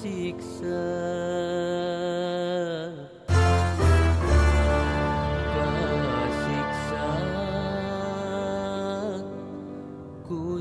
batin kasiksa Kasiksa ku